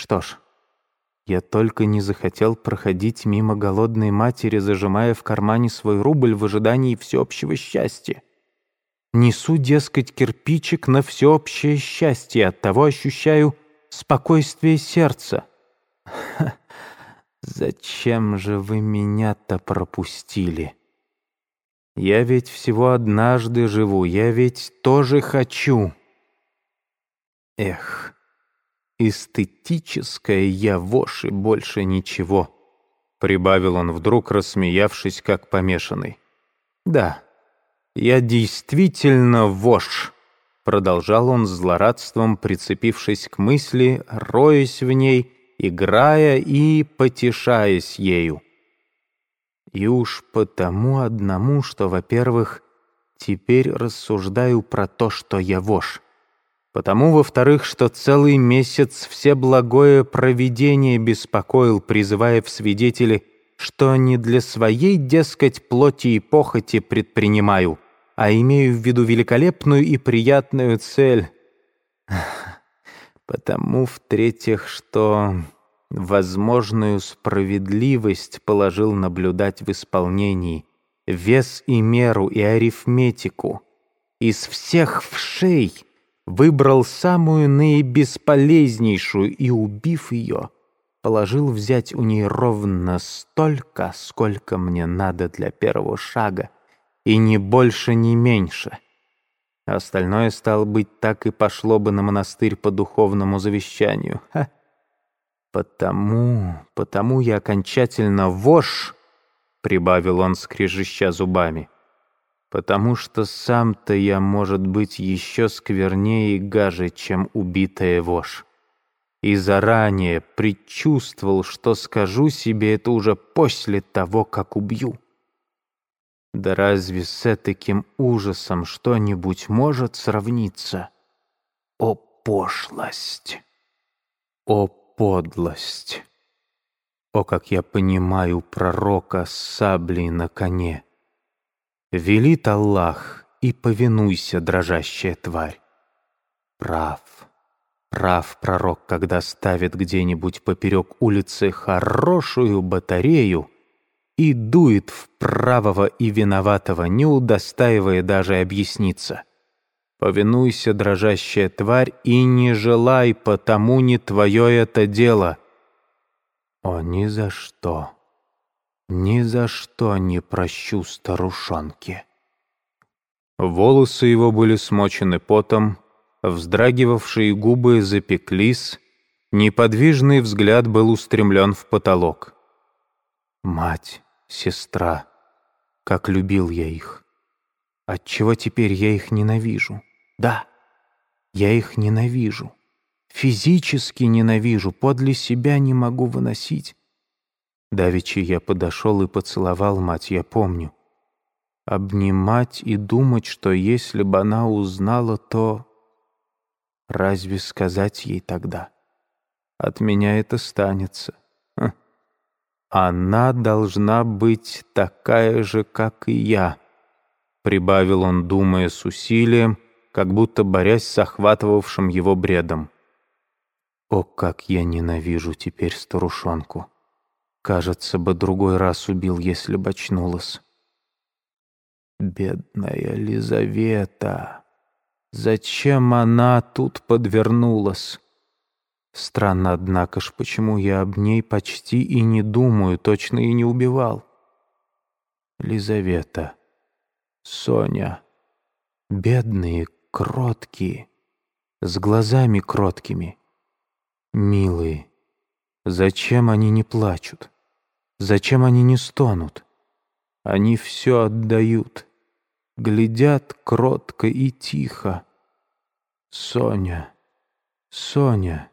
Что ж, я только не захотел проходить мимо голодной матери, зажимая в кармане свой рубль в ожидании всеобщего счастья. Несу, дескать, кирпичик на всеобщее счастье, оттого ощущаю спокойствие сердца. Зачем же вы меня-то пропустили? Я ведь всего однажды живу, я ведь тоже хочу. Эх, эстетическая я вошь и больше ничего, прибавил он вдруг, рассмеявшись, как помешанный. Да, я действительно вошь, продолжал он с злорадством, прицепившись к мысли, роясь в ней, играя и потешаясь ею. И уж потому одному, что, во-первых, теперь рассуждаю про то, что я вошь. Потому, во-вторых, что целый месяц все благое провидение беспокоил, призывая в свидетели, что не для своей, дескать, плоти и похоти предпринимаю, а имею в виду великолепную и приятную цель. Потому, в-третьих, что возможную справедливость положил наблюдать в исполнении, вес и меру и арифметику. Из всех вшей выбрал самую наибесполезнейшую и, убив ее, положил взять у ней ровно столько, сколько мне надо для первого шага, и ни больше, ни меньше. Остальное, стало быть, так и пошло бы на монастырь по духовному завещанию. Ха! «Потому, потому я окончательно вошь», — прибавил он, скрежеща зубами, «потому что сам-то я, может быть, еще сквернее и гаже, чем убитая вошь. И заранее предчувствовал, что скажу себе это уже после того, как убью. Да разве с таким ужасом что-нибудь может сравниться? О пошлость! О подлость. О, как я понимаю пророка с саблей на коне. Велит Аллах, и повинуйся, дрожащая тварь. Прав, прав пророк, когда ставит где-нибудь поперек улицы хорошую батарею и дует в правого и виноватого, не удостаивая даже объясниться. Повинуйся, дрожащая тварь, и не желай, потому не твое это дело. О, ни за что, ни за что не прощу старушонке. Волосы его были смочены потом, вздрагивавшие губы запеклись, неподвижный взгляд был устремлен в потолок. Мать, сестра, как любил я их. Отчего теперь я их ненавижу? Да, я их ненавижу. Физически ненавижу, подле себя не могу выносить. Давичи я подошел и поцеловал мать, я помню. Обнимать и думать, что если бы она узнала, то... Разве сказать ей тогда? От меня это станется. Хм. Она должна быть такая же, как и я, прибавил он, думая с усилием, как будто борясь с охватывавшим его бредом. О, как я ненавижу теперь старушонку! Кажется бы, другой раз убил, если бы очнулась. Бедная Лизавета! Зачем она тут подвернулась? Странно, однако ж, почему я об ней почти и не думаю, точно и не убивал. Лизавета, Соня, бедные кроткие, с глазами кроткими. Милые, зачем они не плачут? Зачем они не стонут? Они все отдают, глядят кротко и тихо. Соня, Соня,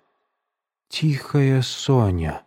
тихая Соня.